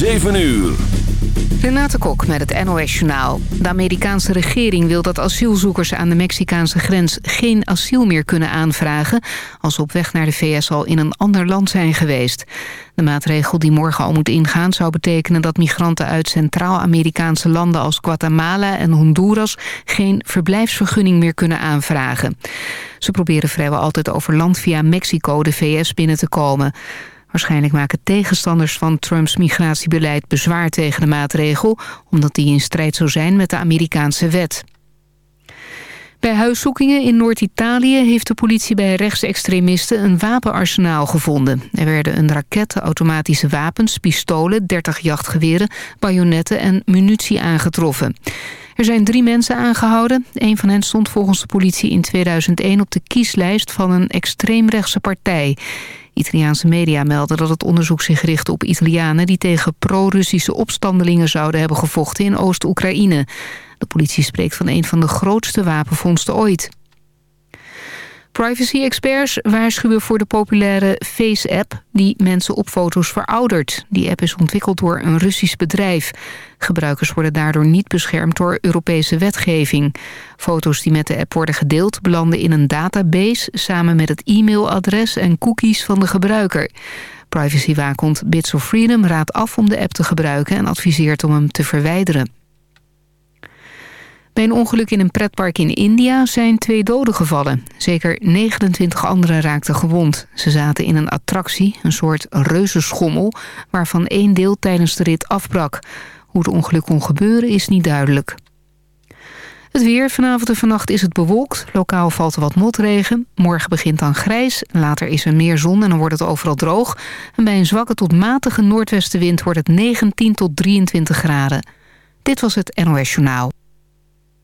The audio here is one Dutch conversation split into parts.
7 uur. Renate Kok met het NOS Journaal. De Amerikaanse regering wil dat asielzoekers aan de Mexicaanse grens... geen asiel meer kunnen aanvragen... als ze op weg naar de VS al in een ander land zijn geweest. De maatregel die morgen al moet ingaan... zou betekenen dat migranten uit Centraal-Amerikaanse landen... als Guatemala en Honduras geen verblijfsvergunning meer kunnen aanvragen. Ze proberen vrijwel altijd over land via Mexico de VS binnen te komen... Waarschijnlijk maken tegenstanders van Trumps migratiebeleid bezwaar tegen de maatregel... omdat die in strijd zou zijn met de Amerikaanse wet. Bij huiszoekingen in Noord-Italië heeft de politie bij rechtsextremisten een wapenarsenaal gevonden. Er werden een raket, automatische wapens, pistolen, 30 jachtgeweren, bajonetten en munitie aangetroffen. Er zijn drie mensen aangehouden. Een van hen stond volgens de politie in 2001 op de kieslijst van een extreemrechtse partij. Italiaanse media melden dat het onderzoek zich richt op Italianen... die tegen pro-Russische opstandelingen zouden hebben gevochten in Oost-Oekraïne. De politie spreekt van een van de grootste wapenvondsten ooit. Privacy-experts waarschuwen voor de populaire Face-app... die mensen op foto's veroudert. Die app is ontwikkeld door een Russisch bedrijf. Gebruikers worden daardoor niet beschermd door Europese wetgeving. Foto's die met de app worden gedeeld belanden in een database... samen met het e-mailadres en cookies van de gebruiker. Privacywaakhond Bits of Freedom raadt af om de app te gebruiken... en adviseert om hem te verwijderen. Bij een ongeluk in een pretpark in India zijn twee doden gevallen. Zeker 29 anderen raakten gewond. Ze zaten in een attractie, een soort reuzenschommel... waarvan één deel tijdens de rit afbrak. Hoe het ongeluk kon gebeuren is niet duidelijk. Het weer. Vanavond en vannacht is het bewolkt. Lokaal valt er wat motregen. Morgen begint dan grijs. Later is er meer zon en dan wordt het overal droog. En bij een zwakke tot matige noordwestenwind wordt het 19 tot 23 graden. Dit was het NOS Journaal.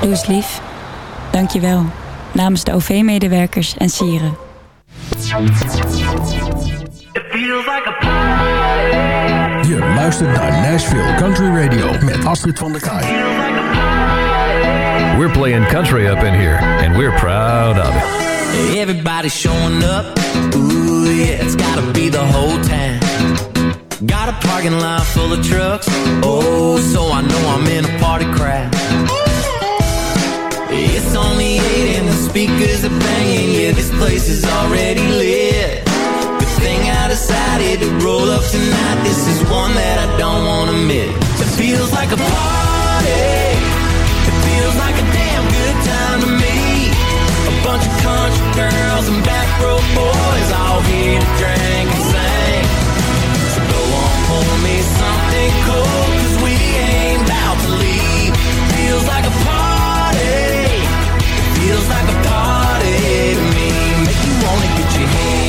Doe eens lief. Dank je wel. Namens de OV-medewerkers en sieren. Je luistert naar Nashville Country Radio met Astrid van der Kaai. We're playing country up in here, and we're proud of it. Everybody showing up. Ooh, yeah, it's gotta be the whole town. Got a parking lot full of trucks. Oh, so I know I'm in a party crowd. It's only eight and the speakers are banging. Yeah, this place is already lit. Good thing I decided to roll up tonight. This is one that I don't wanna miss. It feels like a party. It feels like a damn good time to me. A bunch of country girls and back row boys All here to drink and sing. So go on, pour me something cold Cause we ain't to leave. Feels like a party feels like a party to me Make you wanna get your hands.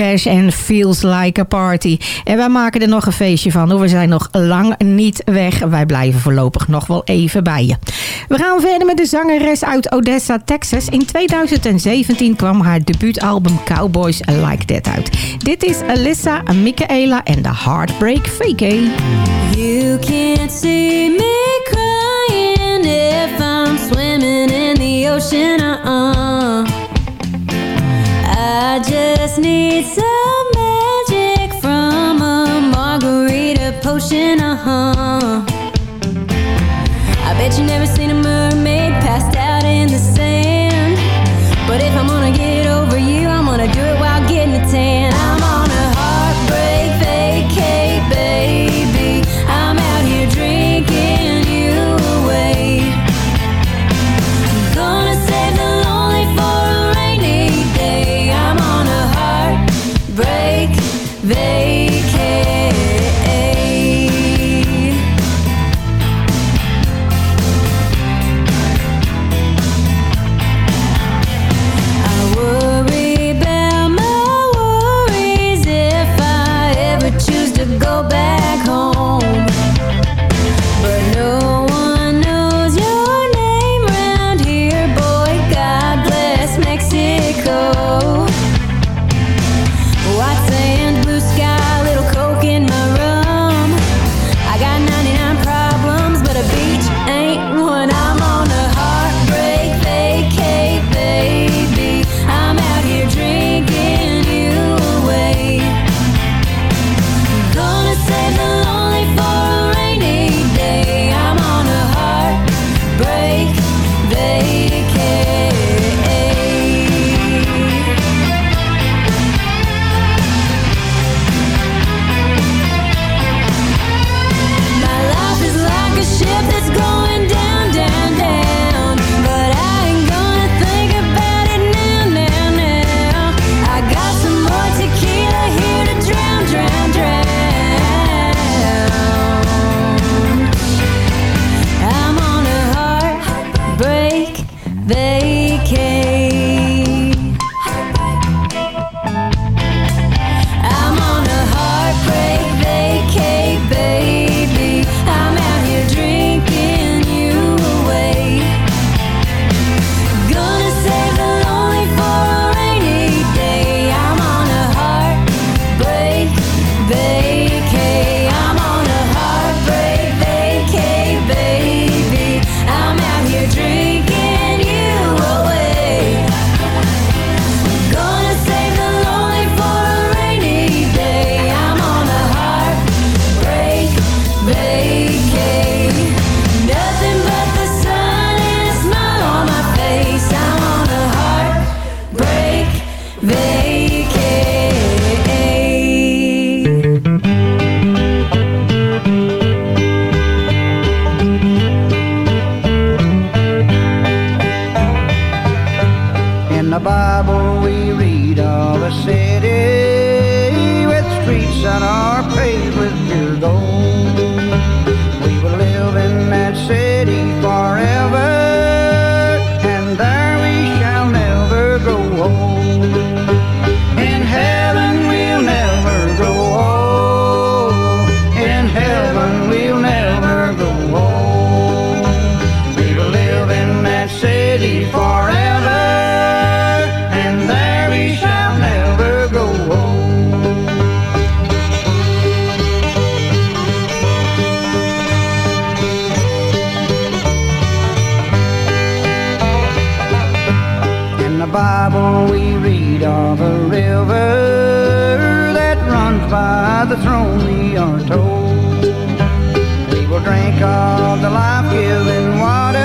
Cash en Feels Like a Party. En wij maken er nog een feestje van. We zijn nog lang niet weg. Wij blijven voorlopig nog wel even bij je. We gaan verder met de zangeres uit Odessa, Texas. In 2017 kwam haar debuutalbum Cowboys Like That uit. Dit is Alyssa, Michaela en The Heartbreak Fake. You can't see me crying if I'm swimming in the ocean Huh. Bible we read of a river that runs by the throne, we are told. We will drink of the life-giving water,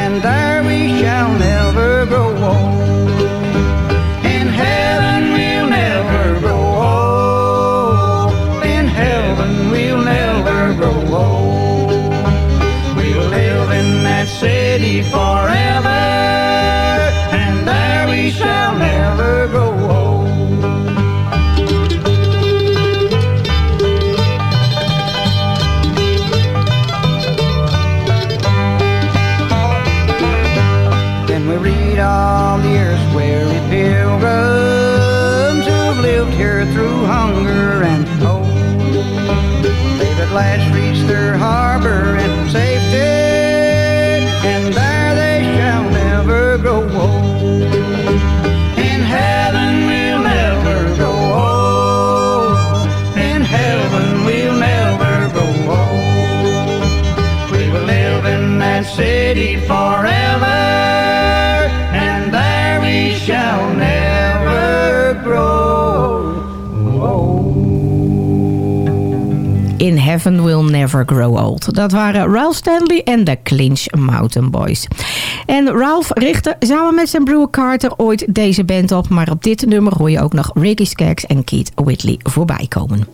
and there we shall never grow old. In heaven we'll never grow old. In heaven we'll never grow old. We will live in that city Will Never Grow Old. Dat waren Ralph Stanley en de Clinch Mountain Boys. En Ralph richtte samen met zijn broer Carter ooit deze band op. Maar op dit nummer hoor je ook nog Ricky Skaggs en Keith Whitley voorbij komen.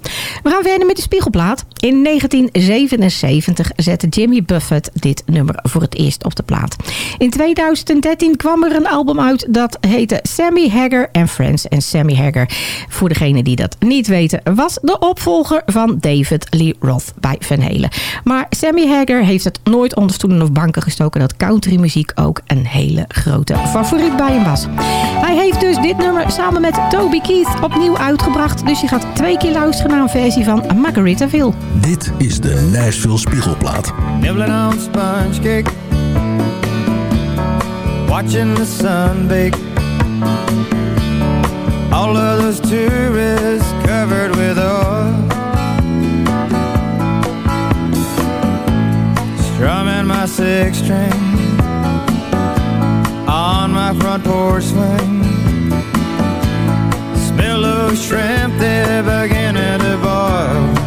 We gaan verder met de spiegelplaat. In 1977 zette Jimmy Buffett dit nummer voor het eerst op de plaat. In 2013 kwam er een album uit dat heette Sammy Hagar and Friends. En Sammy Hagar, voor degenen die dat niet weten, was de opvolger van David Lee Roth bij Van Halen. Maar Sammy Hagar heeft het nooit onder stoelen of banken gestoken dat countrymuziek ook een hele grote favoriet bij hem was. Hij heeft dus dit nummer samen met Toby Keith opnieuw uitgebracht. Dus je gaat twee keer luisteren naar een versie van Margaritaville. Dit is de Nashville Spiegelplaat. Nibbling on sponge cake Watching the sun bake All of those tourists covered with oil my six string. On my front porch swing. Smell those shrimp, they're beginning to boil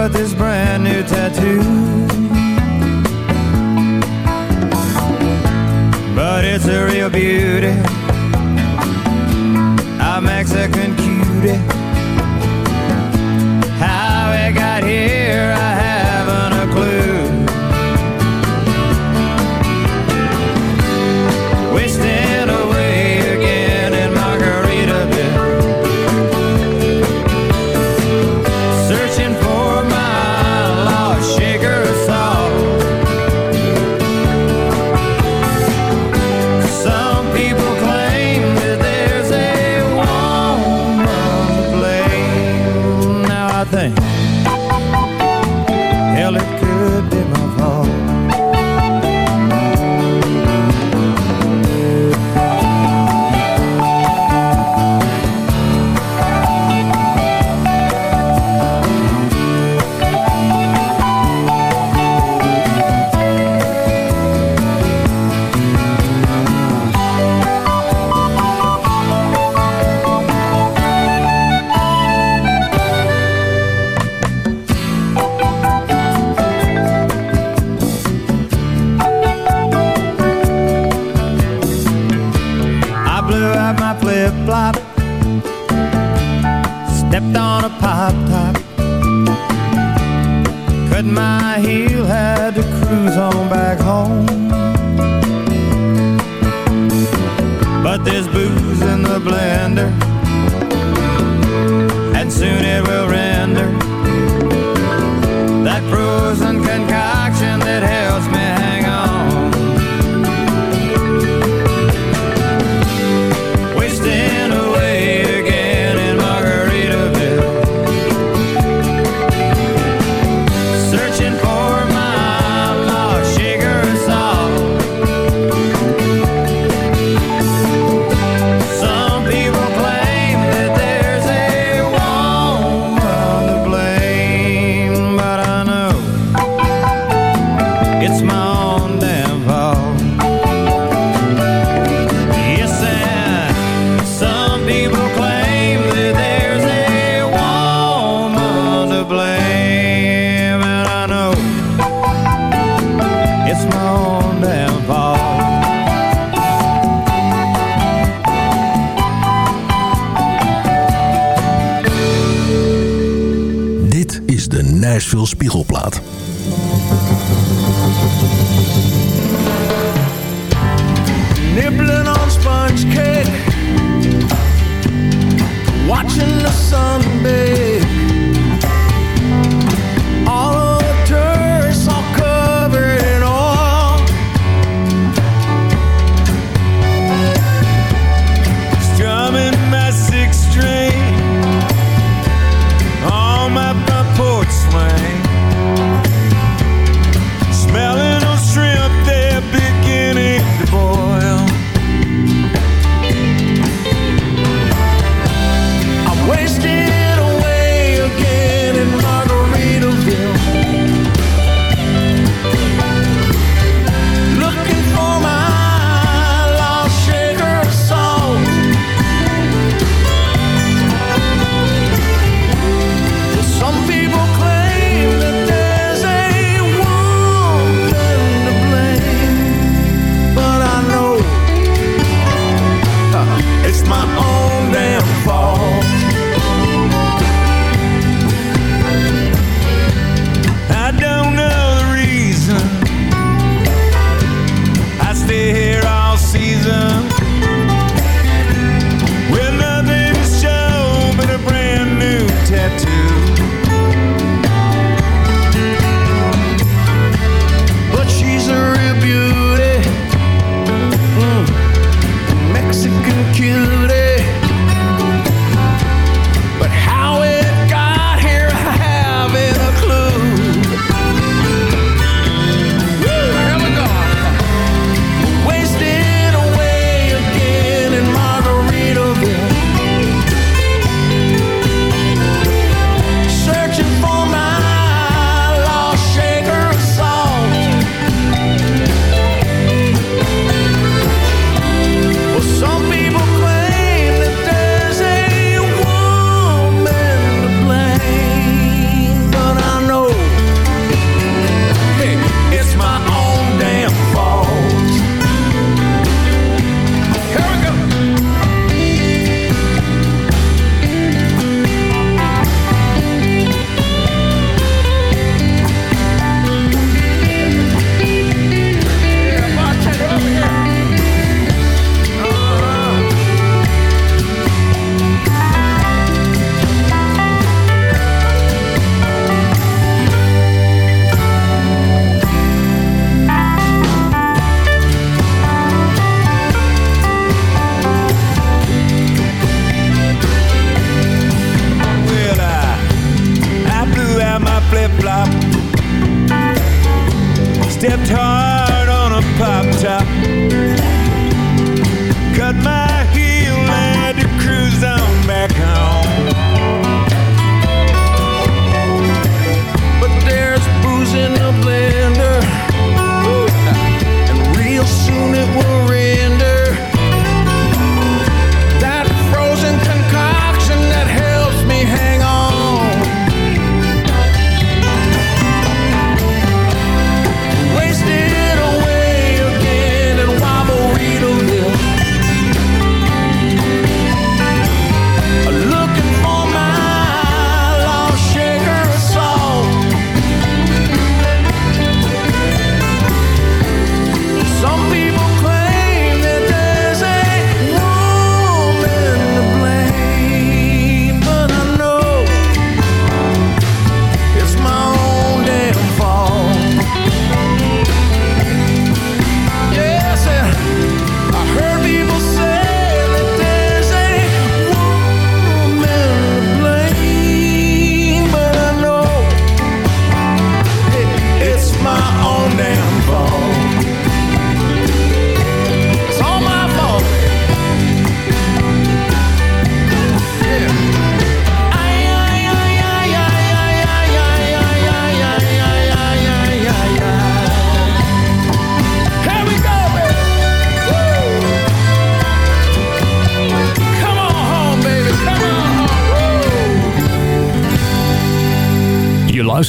but this brand new tattoo. But it's a real beauty.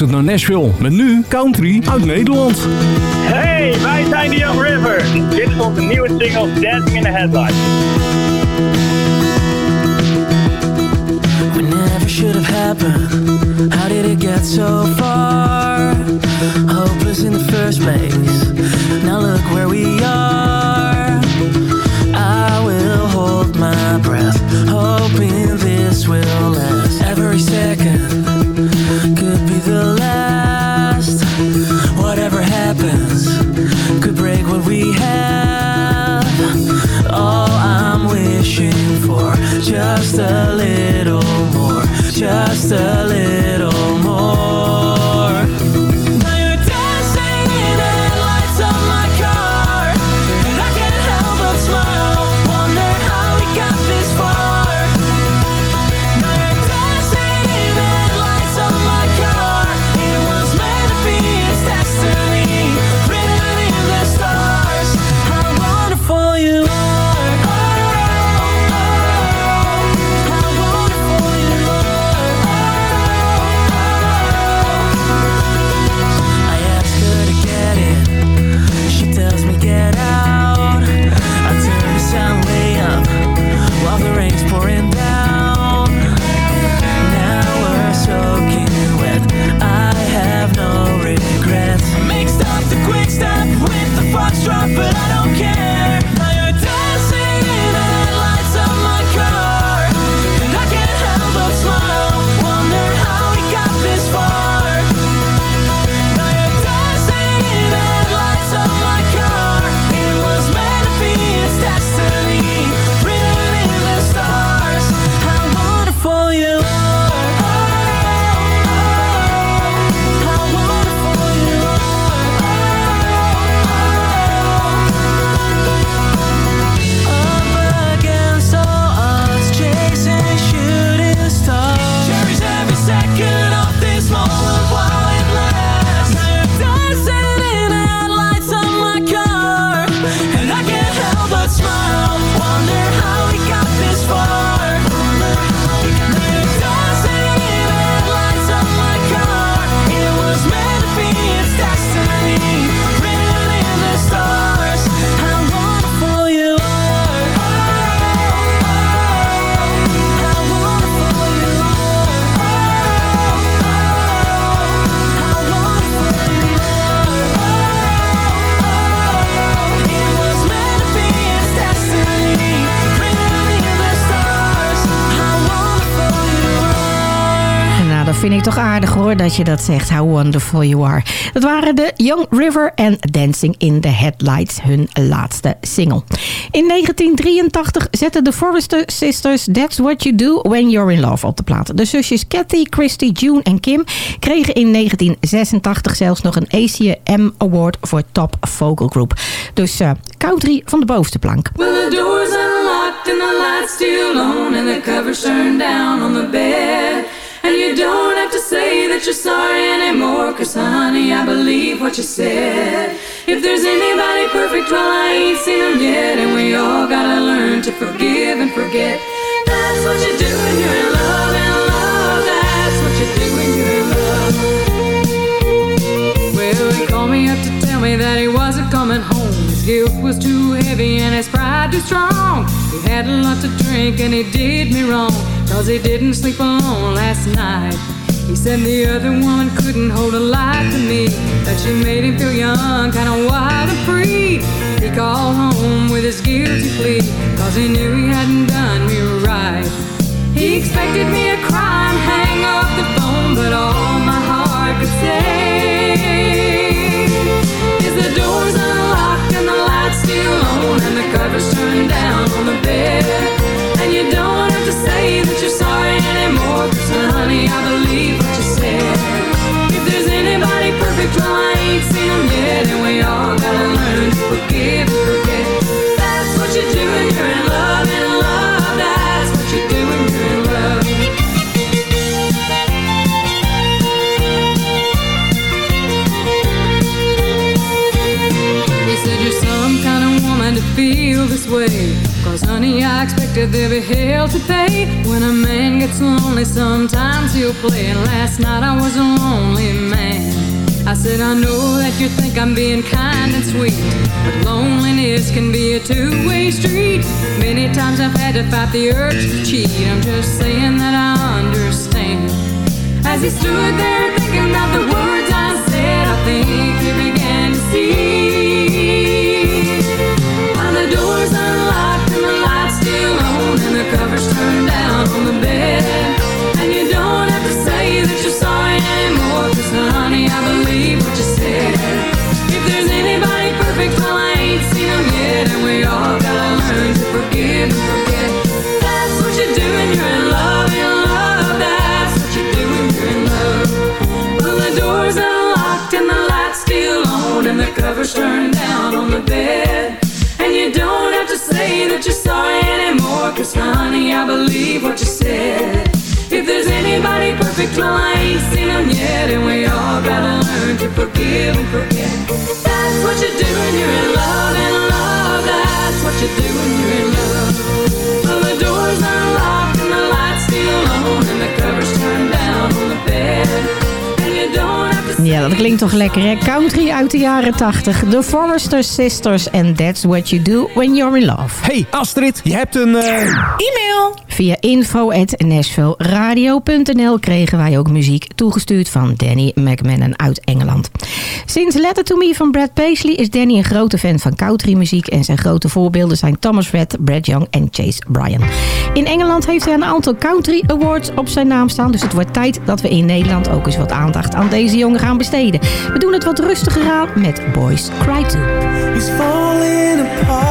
Luistert naar Nashville. Met nu country uit Nederland. Hey, wij zijn de Young River. Dit is onze nieuwe single Dancing in the Headlights. We never should have happened. How did it get so far? Hopeless in the first place. Toch aardig hoor, dat je dat zegt. How wonderful you are. Dat waren de Young River en Dancing in the Headlights, hun laatste single. In 1983 zetten de Forrester Sisters That's What You Do When You're in Love op de plaat. De zusjes Kathy, Christy, June en Kim kregen in 1986 zelfs nog een ACM Award voor Top Vocal Group. Dus eh country van de bovenste plank. Well, the door's unlocked and the light's still on and the cover's turned down on the bed. And you don't say that you're sorry anymore, cause honey, I believe what you said. If there's anybody perfect, well, I ain't seen them yet, and we all gotta learn to forgive and forget. That's what you do when you're in love, and love, that's what you do when you're in love. Well, he called me up to tell me that he wasn't coming home. His guilt was too heavy and his pride too strong. He had a lot to drink and he did me wrong. Cause he didn't sleep alone last night. He said the other woman couldn't hold a light to me. That she made him feel young, kinda wild and free. He called home with his guilty plea. Cause he knew he hadn't done me right. He expected me to cry expected there'd be hell to pay. When a man gets lonely, sometimes he'll play. And last night I was a lonely man. I said, I know that you think I'm being kind and sweet, but loneliness can be a two-way street. Many times I've had to fight the urge to cheat. I'm just saying that I understand. As he stood there thinking about the words I said, I think he began to see. Covers turned down on the bed. Cause honey, I believe what you said. If there's anybody perfect, well, I ain't seen them yet, and we all gotta learn to forgive and forget. That's what you do when you're in love, and love, that's what you do when you're in love. Ja, dat klinkt toch lekker, hè? Country uit de jaren 80. The Forrester Sisters. And that's what you do when you're in love. Hey Astrid, je hebt een... eh, E-mail! Via info.nashvilleradio.nl kregen wij ook muziek toegestuurd van Danny McMahon uit Engeland. Sinds Letter to Me van Brad Paisley is Danny een grote fan van countrymuziek en zijn grote voorbeelden zijn Thomas Rhett, Brad Young en Chase Bryan. In Engeland heeft hij een aantal country awards op zijn naam staan, dus het wordt tijd dat we in Nederland ook eens wat aandacht aan deze jongen gaan besteden. We doen het wat rustiger aan met Boys Cry Too. He's falling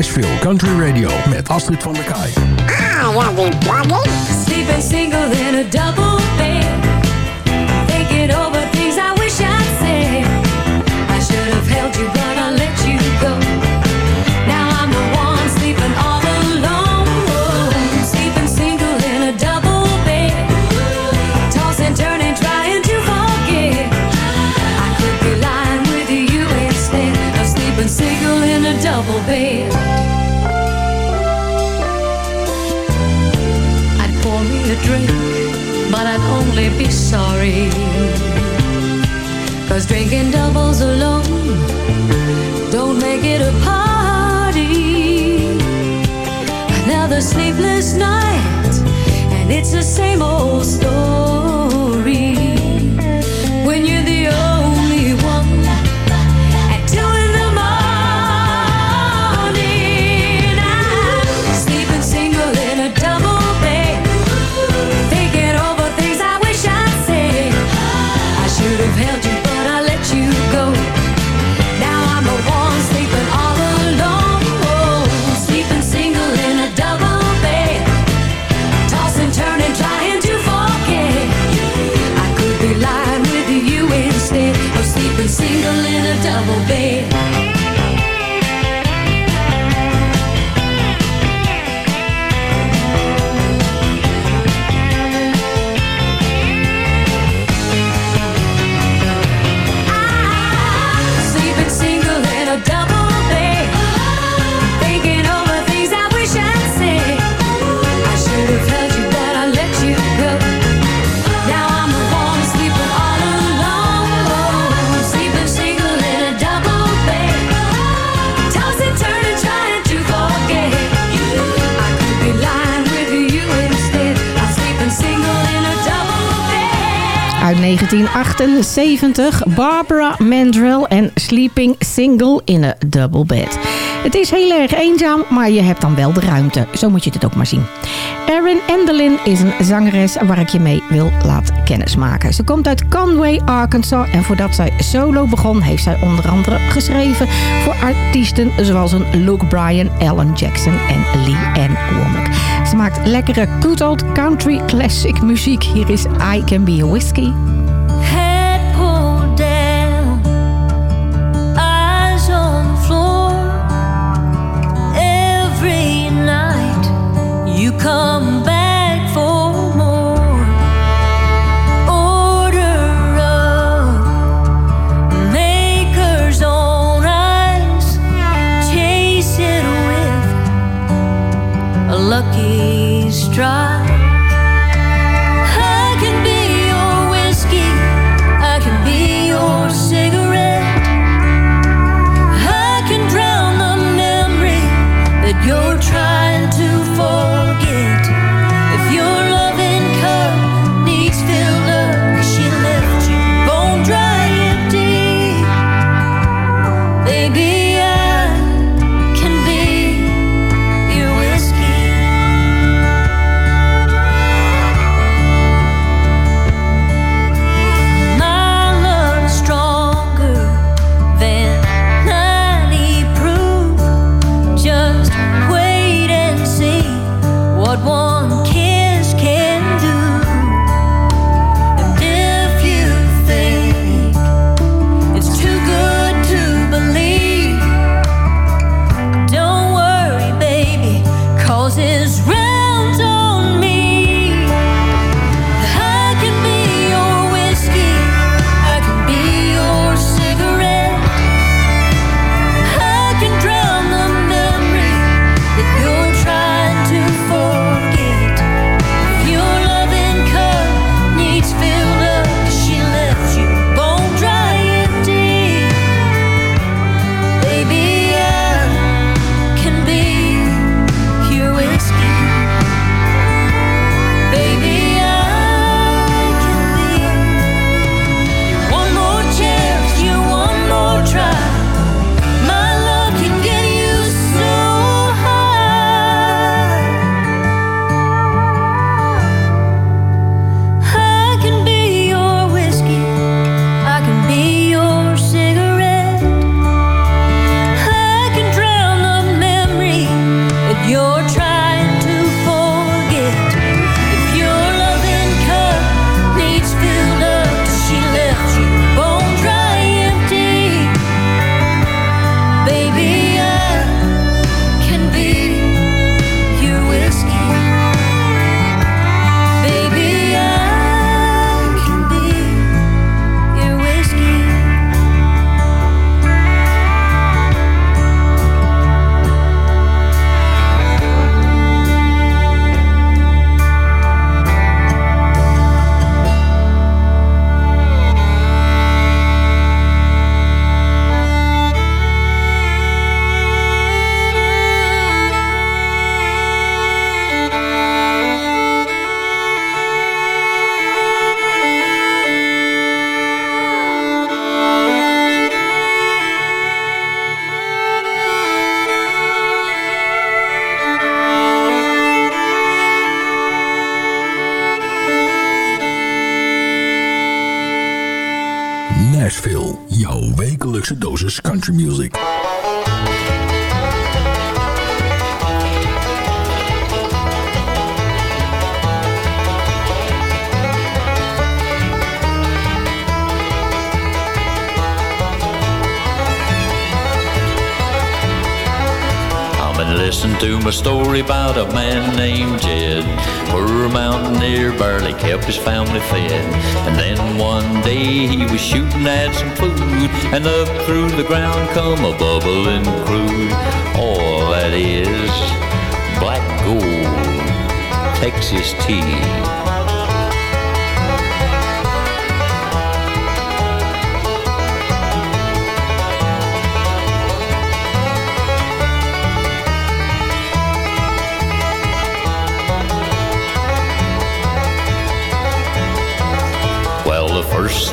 Nashville Country Radio met Astrid van der Kaai. Ah, wanna be double. Sleeping single in a double. sorry. Cause drinking doubles alone don't make it a party. Another sleepless night, and it's the same old story. will be 1978. Barbara Mandrell en Sleeping Single in a Double Bed. Het is heel erg eenzaam, maar je hebt dan wel de ruimte. Zo moet je het ook maar zien. Erin Endelin is een zangeres waar ik je mee wil laten kennismaken. Ze komt uit Conway, Arkansas. En voordat zij solo begon, heeft zij onder andere geschreven... voor artiesten zoals een Luke Bryan, Alan Jackson en Lee Ann Womack. Ze maakt lekkere good old country classic muziek. Hier is I Can Be A Whiskey. try. I can be your whiskey, I can be your cigarette. I can drown the memory that you're trying.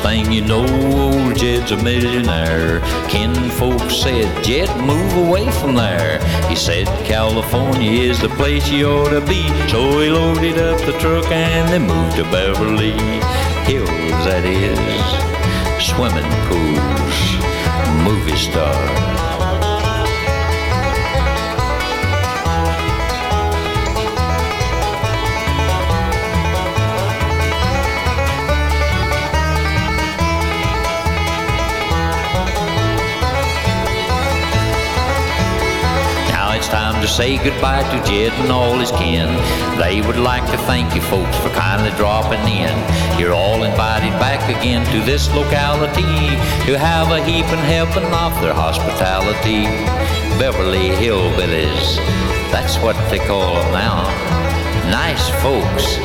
Thing you know, old Jed's a millionaire. Kin folks said, Jed, move away from there. He said, California is the place you ought to be. So he loaded up the truck and they moved to Beverly Hills, that is. Swimming pools, movie stars. Time to say goodbye to Jed and all his kin. They would like to thank you folks for kindly dropping in. You're all invited back again to this locality to have a heaping helping of their hospitality. Beverly Hillbillies, that's what they call them now. Nice folks.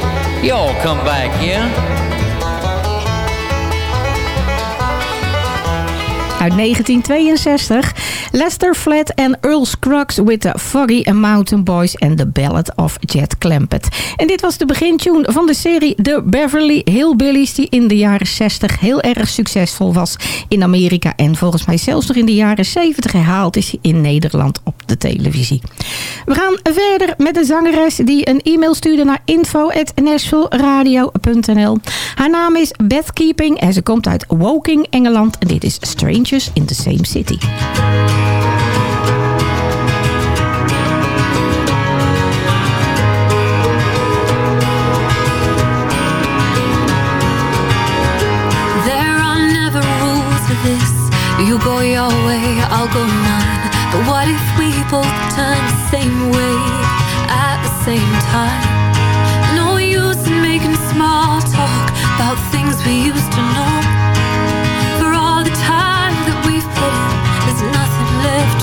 Y'all come back here. Uit 1962. Lester Flat en Earl Scruggs with the Foggy Mountain Boys en The Ballad of Jet Clampett. En dit was de begintune van de serie The Beverly Hillbillies... die in de jaren 60 heel erg succesvol was in Amerika... en volgens mij zelfs nog in de jaren 70 herhaald is in Nederland op de televisie. We gaan verder met de zangeres die een e-mail stuurde naar info.nashvilleradio.nl. Haar naam is Beth Keeping en ze komt uit Woking, Engeland. En dit is Strangers in the Same City. This. You go your way, I'll go mine. But what if we both turn the same way at the same time? No use in making small talk about things we used to know. For all the time that we've put in, there's nothing left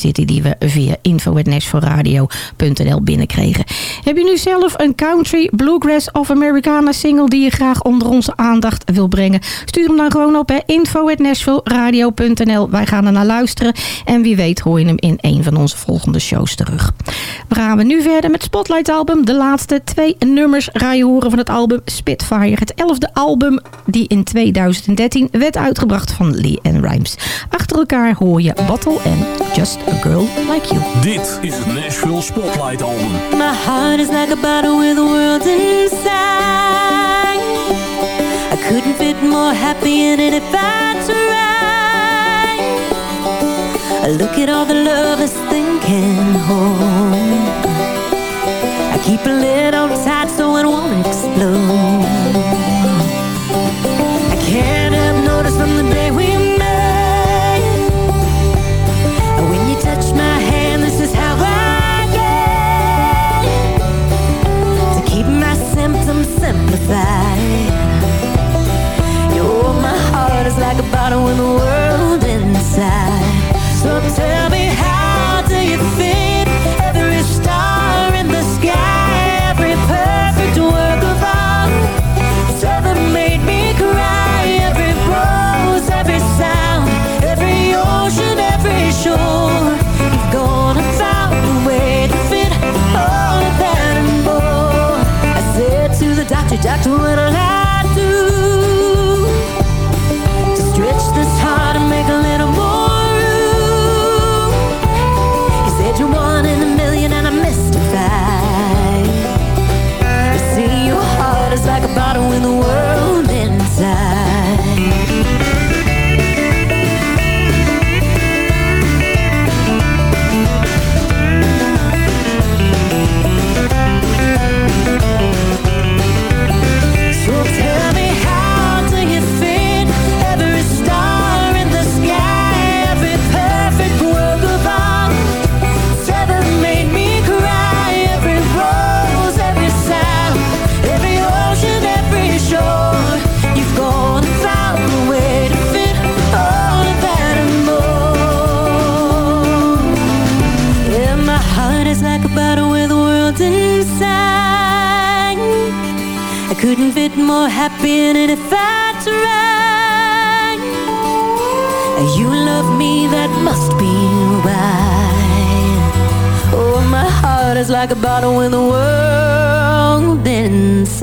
City... die we via info.nashvilleradio.nl binnenkregen. Heb je nu zelf een country, bluegrass of Americana single... die je graag onder onze aandacht wil brengen? Stuur hem dan gewoon op info.nashvilleradio.nl. Wij gaan er naar luisteren en wie weet hoor je hem in een van onze volgende shows terug. We gaan nu verder met Spotlight album. De laatste twee nummers ga je horen van het album Spitfire. Het elfde album die in 2013 werd uitgebracht van Lee and Rhymes. Achter elkaar hoor je Bottle en Just a Girl Like You. Dit is het Nashville Spotlight album. My heart is like a bottle with a world inside. I couldn't fit more happy in it if I tried. I look at all the love this thing can oh, hold. Heart is like a bottle with the world inside. I couldn't fit more happy in it if I tried. You love me, that must be why. Oh, my heart is like a bottle with the world inside.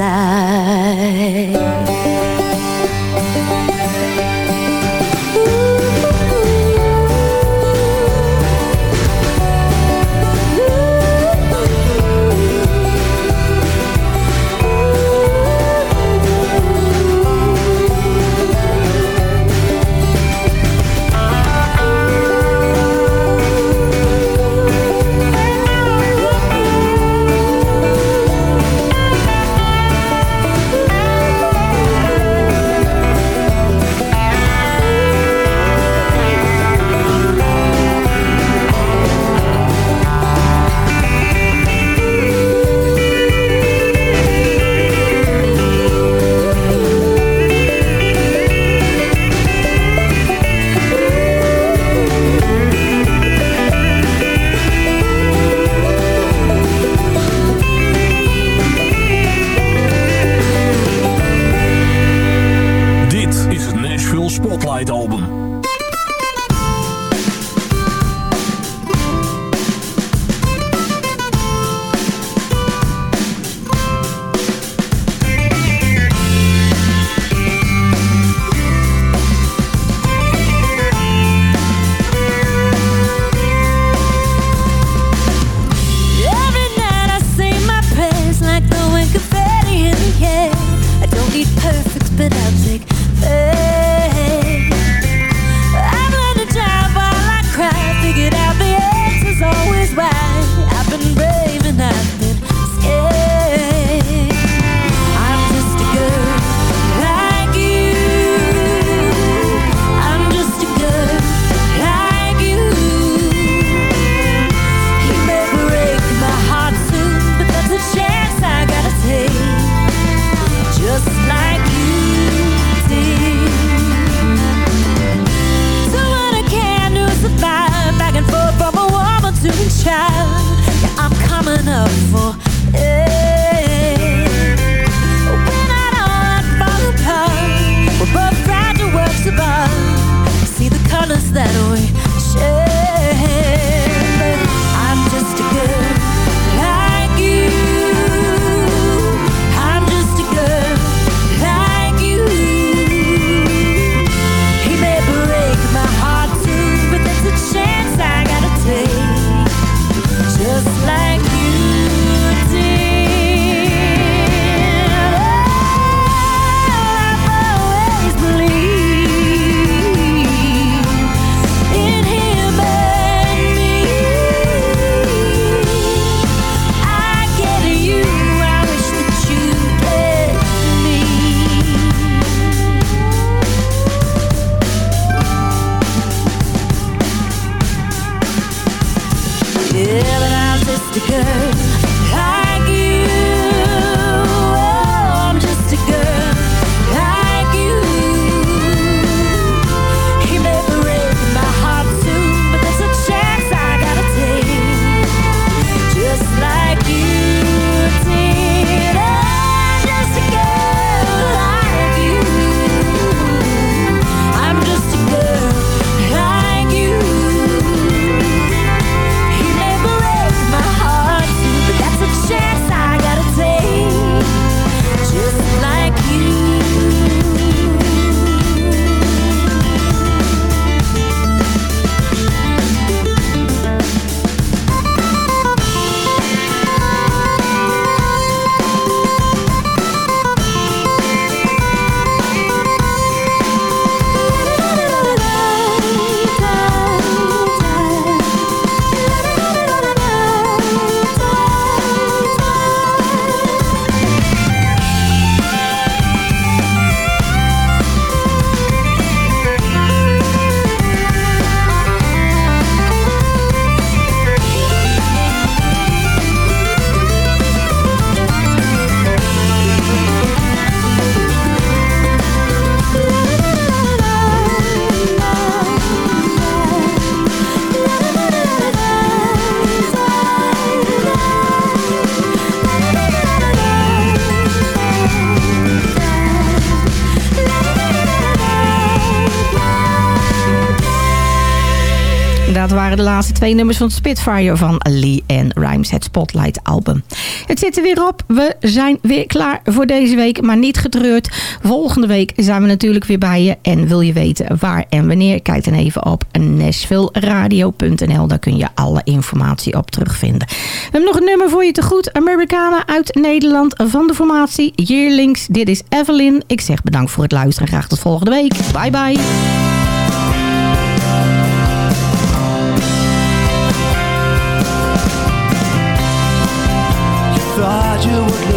Twee nummers van Spitfire van Lee en Rhymes, het Spotlight album. Het zit er weer op. We zijn weer klaar voor deze week, maar niet getreurd. Volgende week zijn we natuurlijk weer bij je. En wil je weten waar en wanneer? Kijk dan even op nashvilleradio.nl. Daar kun je alle informatie op terugvinden. We hebben nog een nummer voor je te goed. Americana uit Nederland van de formatie Yearlings. Dit is Evelyn. Ik zeg bedankt voor het luisteren. Graag tot volgende week. Bye bye. You would